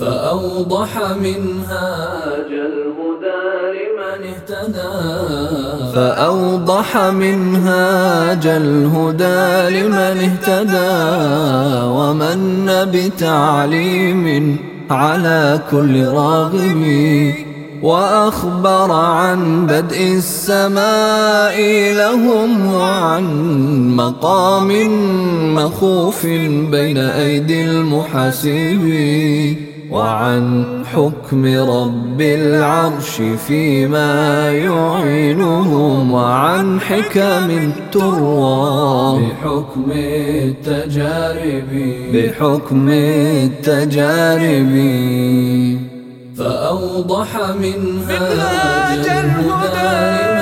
فأوضح منهاج الهدى لمن اهتدى. فأوضح منهاج الهدى لمن اهتدى. ومن بتعليم على كل راغب. وأخبر عن بدء السماء لهم وعن مقام مخوف بين أيدي المحاسبين وعن حكم رب العرش فيما يعينهم وعن حكم تروى بحكم التجارب. بحكم التجارب. فأوضح منهاج الهدى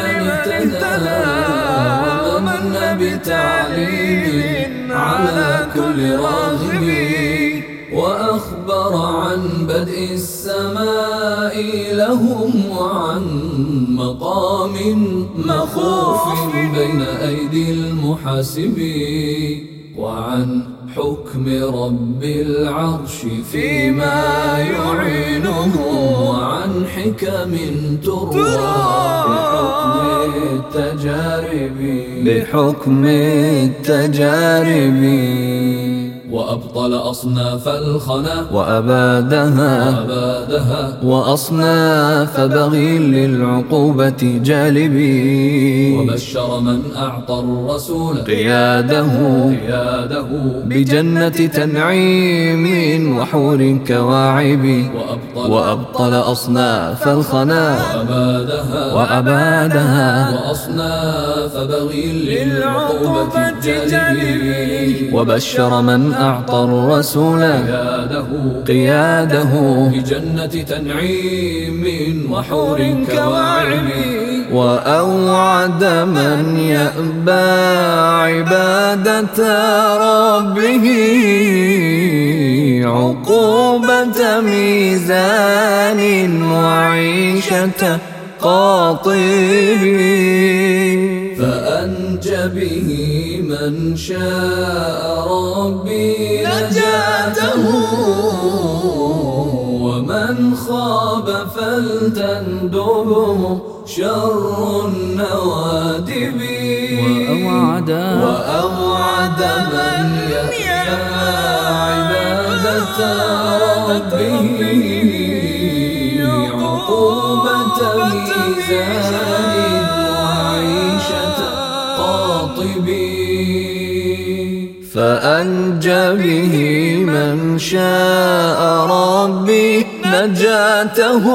لمن اهتدى ومن بتعليم على كل راغب. وأخبر عن بدء السماء لهم وعن مقام مخوف بين أيدي المحاسبين وعن حكم رب العرش فيما يعينه وعن حكم تروى بحكم التجارب بحكم التجارب وأبطل أصناف الخنا. وأبادها, وأبادها. وأصناف بغي للعقوبة جالبي. وبشر من أعطى الرسول. قياده, قياده. بجنة تنعيم وحور كواعب. وأبطل, وأبطل أصناف الخنا. وأبادها, وأبادها. وأصناف بغي للعقوبة جالبي وبشر من أعطى الرسول قياده, قياده. بجنة تنعيم وحور كواعب وأوعد من يأبى عبادة ربه. عقوبة ميزان وعيشة قاطب فأنجى به من شاء ربي نجاته. ومن خاب فلتندبه شر النوادب. وأوعد وأوعد من يخفى عبادة. ربه. ميزان وعيشة قاطب فأنجى به من شاء ربي نجاته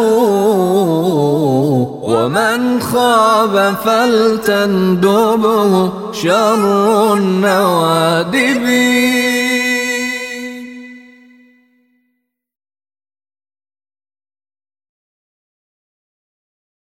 ومن خاب فلتندبه شر النوادب.